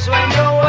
sueño